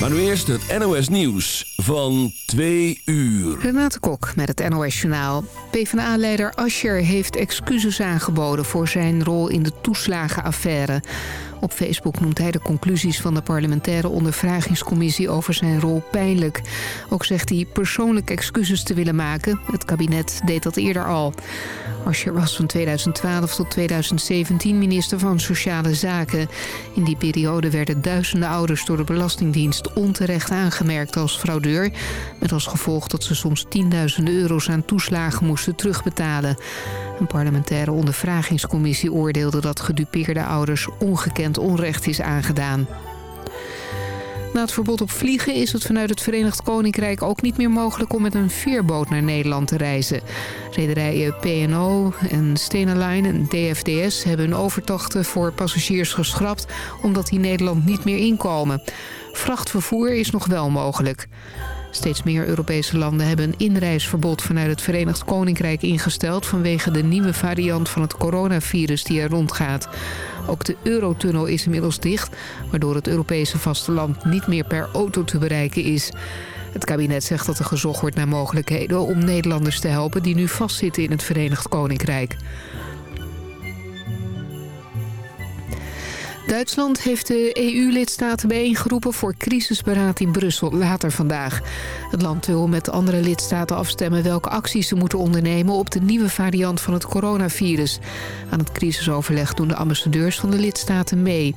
Maar nu eerst het NOS Nieuws van 2 uur. Renate Kok met het NOS Journaal. PvdA-leider Ascher heeft excuses aangeboden voor zijn rol in de toeslagenaffaire. Op Facebook noemt hij de conclusies van de parlementaire ondervragingscommissie over zijn rol pijnlijk. Ook zegt hij persoonlijk excuses te willen maken. Het kabinet deed dat eerder al. Ascher was van 2012 tot 2017 minister van Sociale Zaken. In die periode werden duizenden ouders door de Belastingdienst onterecht aangemerkt als fraudeur. Met als gevolg dat ze soms tienduizenden euro's aan toeslagen moesten terugbetalen. Een parlementaire ondervragingscommissie oordeelde dat gedupeerde ouders ongekend onrecht is aangedaan. Na het verbod op vliegen is het vanuit het Verenigd Koninkrijk ook niet meer mogelijk om met een veerboot naar Nederland te reizen. Rederijen P&O en Stena Line en DFDS hebben hun overtochten voor passagiers geschrapt omdat die Nederland niet meer inkomen. Vrachtvervoer is nog wel mogelijk. Steeds meer Europese landen hebben een inreisverbod vanuit het Verenigd Koninkrijk ingesteld... vanwege de nieuwe variant van het coronavirus die er rondgaat. Ook de Eurotunnel is inmiddels dicht... waardoor het Europese vasteland niet meer per auto te bereiken is. Het kabinet zegt dat er gezocht wordt naar mogelijkheden om Nederlanders te helpen... die nu vastzitten in het Verenigd Koninkrijk. Duitsland heeft de EU-lidstaten bijeengeroepen voor crisisberaad in Brussel later vandaag. Het land wil met andere lidstaten afstemmen welke acties ze moeten ondernemen op de nieuwe variant van het coronavirus. Aan het crisisoverleg doen de ambassadeurs van de lidstaten mee.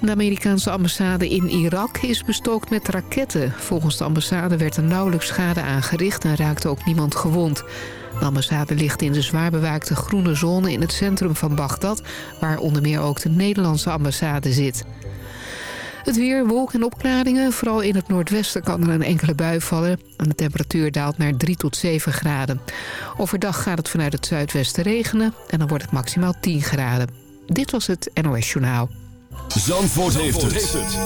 De Amerikaanse ambassade in Irak is bestookt met raketten. Volgens de ambassade werd er nauwelijks schade aangericht en raakte ook niemand gewond. De ambassade ligt in de zwaar bewaakte groene zone in het centrum van Bagdad... waar onder meer ook de Nederlandse ambassade zit. Het weer, wolken en opklaringen. Vooral in het noordwesten kan er een enkele bui vallen. En de temperatuur daalt naar 3 tot 7 graden. Overdag gaat het vanuit het zuidwesten regenen. En dan wordt het maximaal 10 graden. Dit was het NOS Journaal. Zandvoort, heeft, het.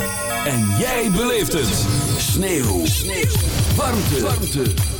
En jij beleeft het. Sneeuw. Sneeuw. Warmte. Warmte.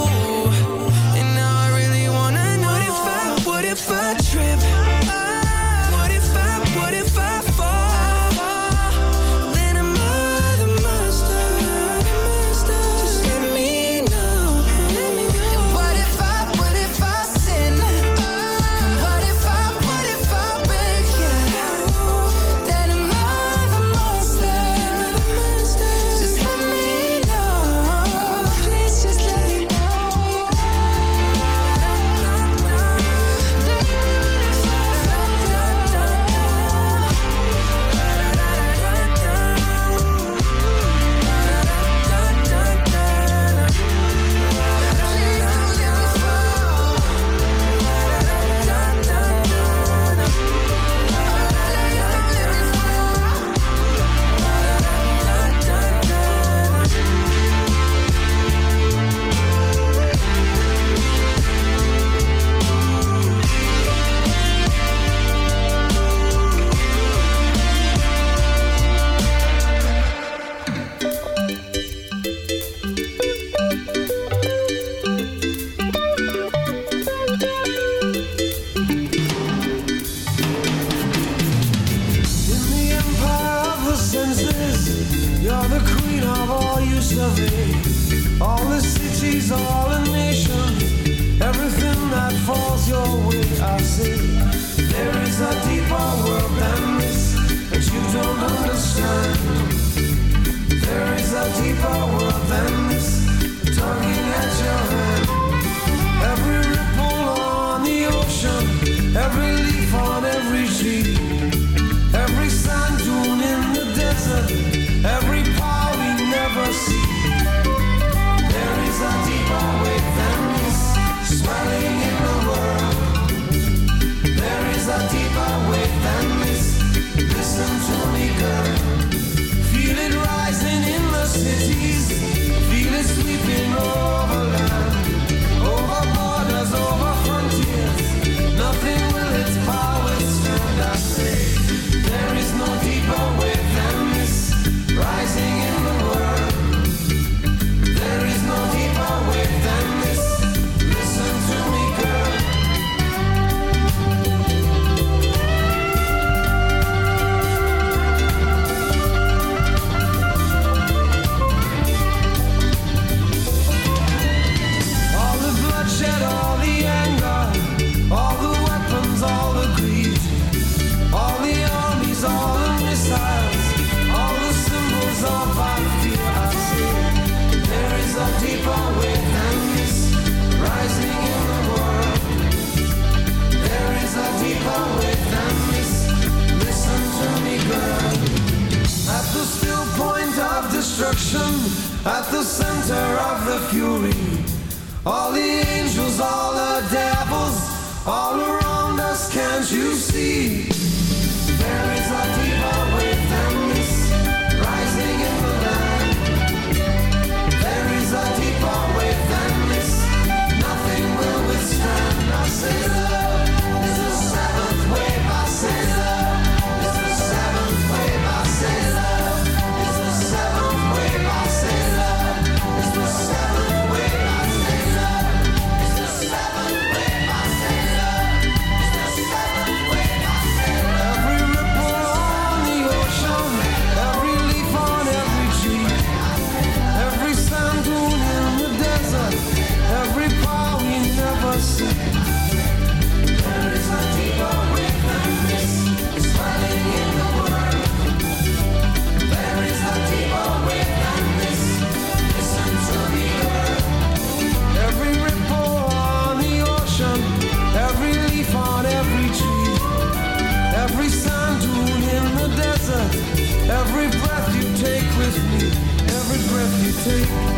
take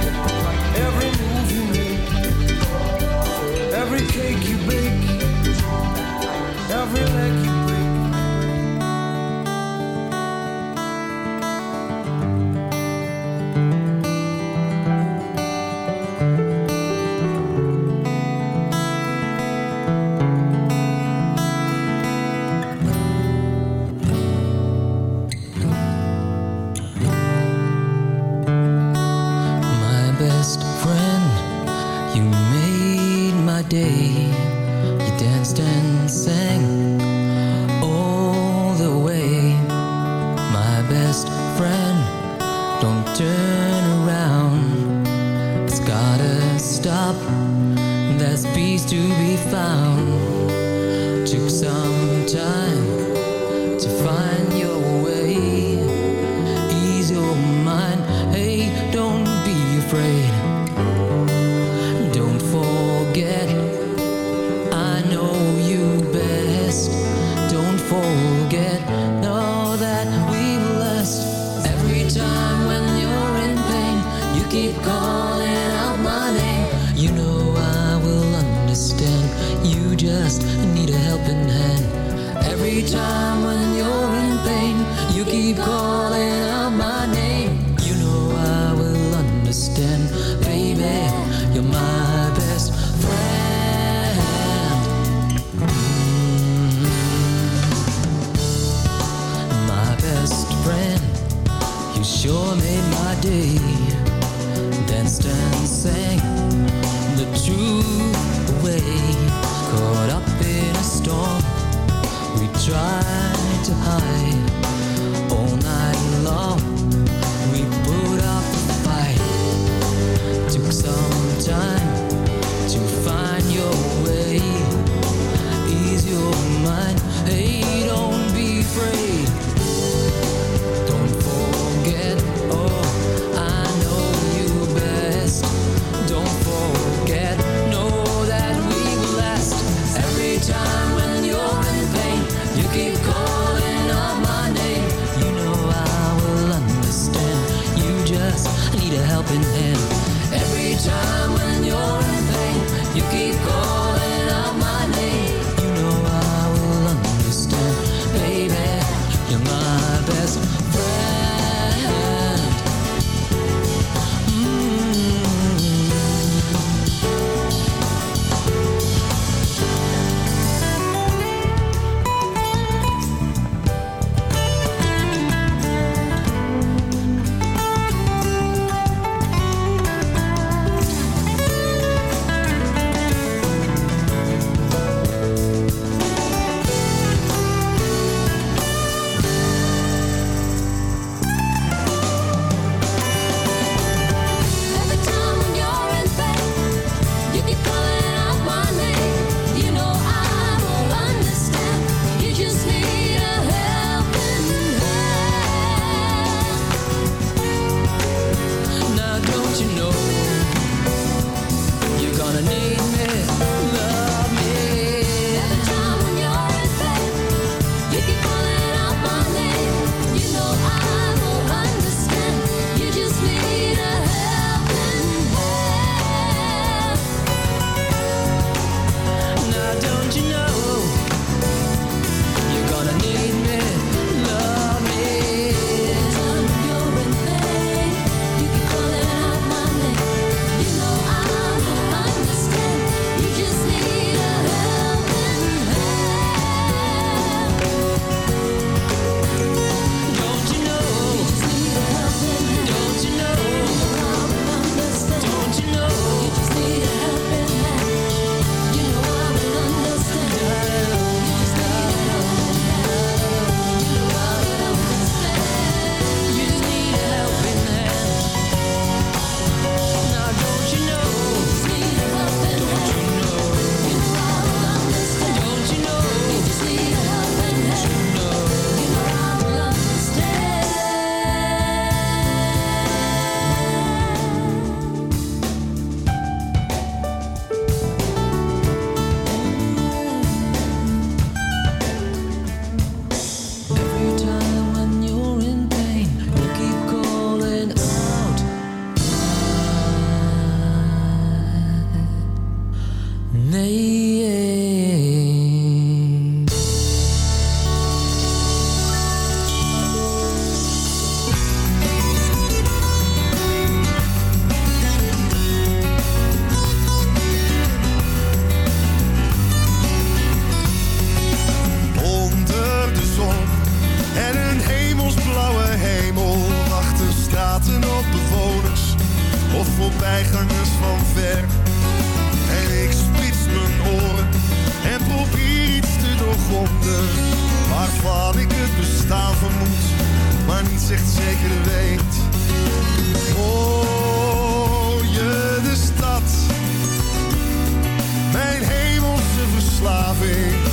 voorbijgangers van ver. En ik spits mijn oren en probeer iets te doorgronden. Waarvan ik het bestaan vermoed, maar niet echt zeker weet. Oh je de stad? Mijn hemelse verslaving.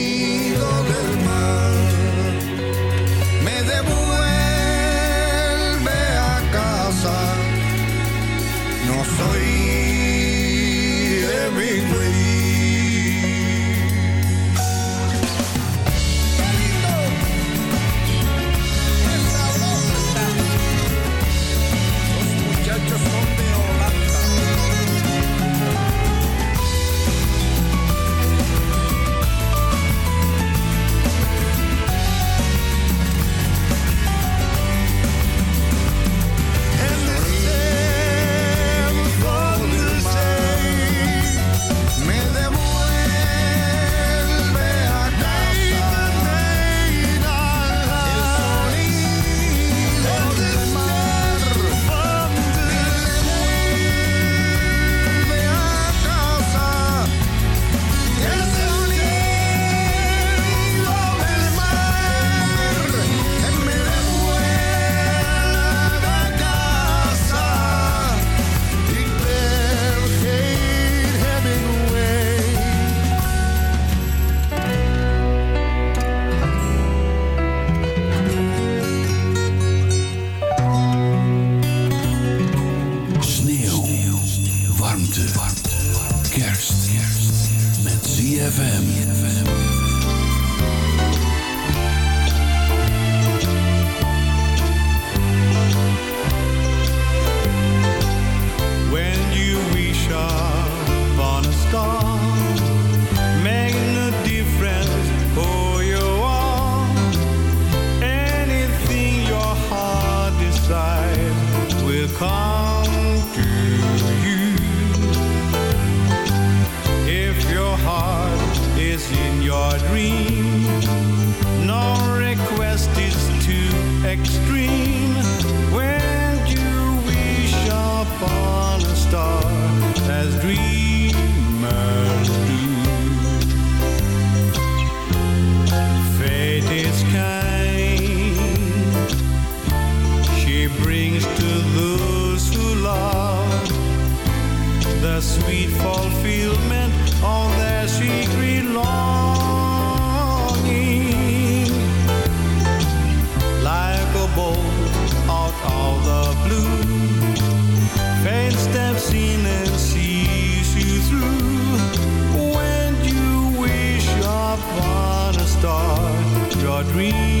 in your dream. No request is too extreme. three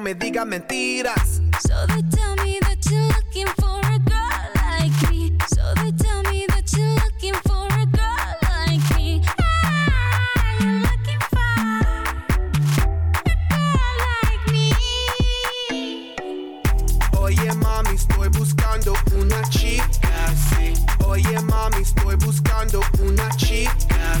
me diga mentiras. So they tell me that you're looking for a girl like me. So they tell me that you're looking for a girl like me. Ah, you're looking for a girl like me. Oye mami, estoy buscando una chica, sí. Oye mami, estoy buscando una chica,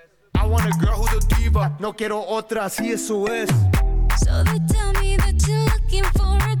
otra, si eso es. So they tell me that you're looking for a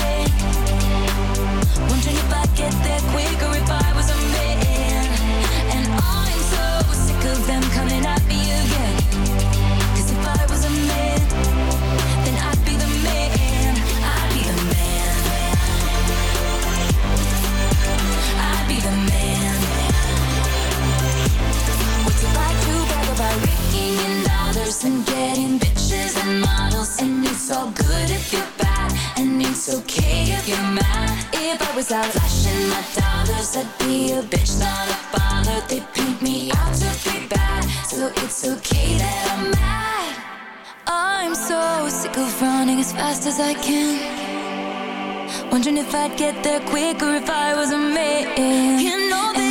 Was out flashing my dollars, I'd be a bitch, not a bother. They paint me out to be bad, so it's okay that I'm mad. I'm so sick of running as fast as I can. Wondering if I'd get there quicker if I was a man. You know that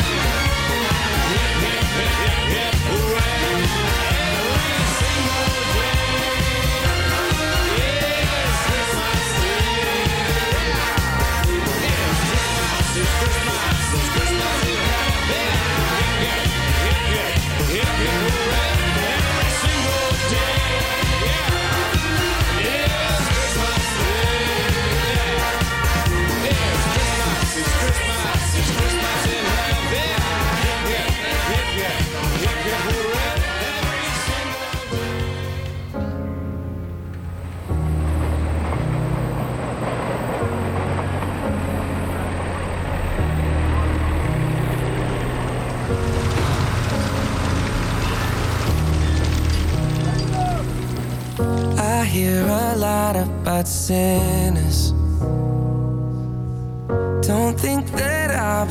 I hear a lot about sinners.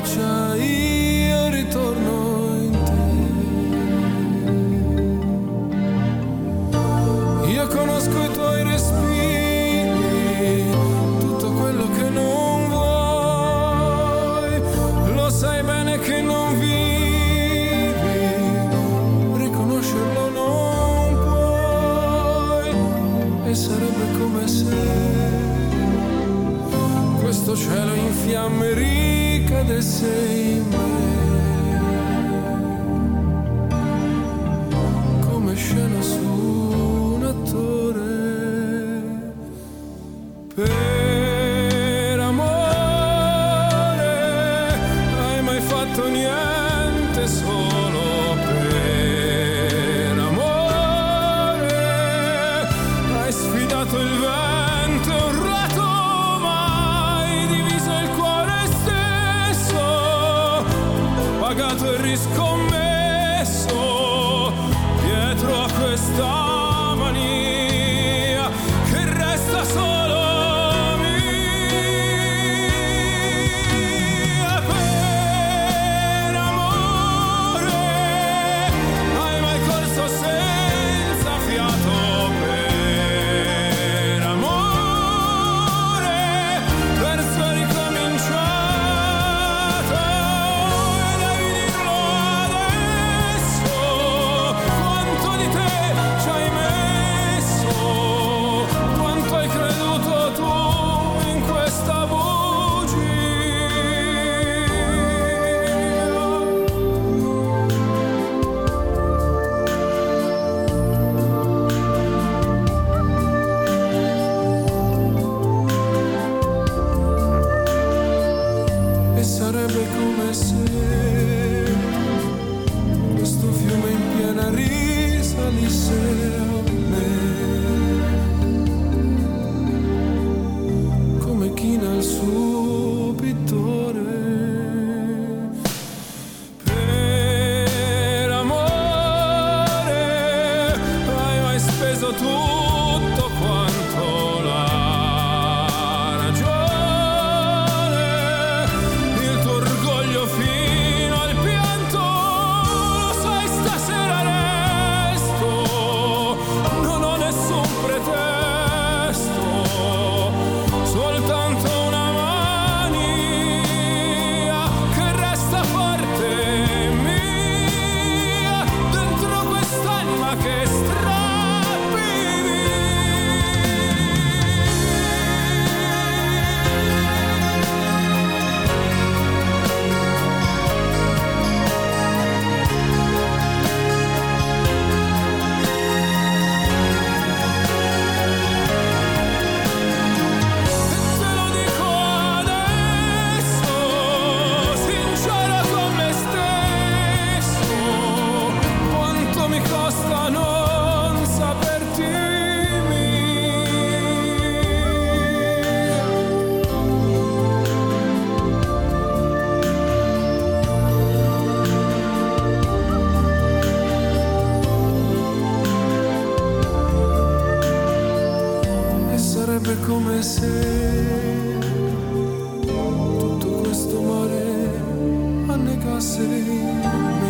Goccia annegasse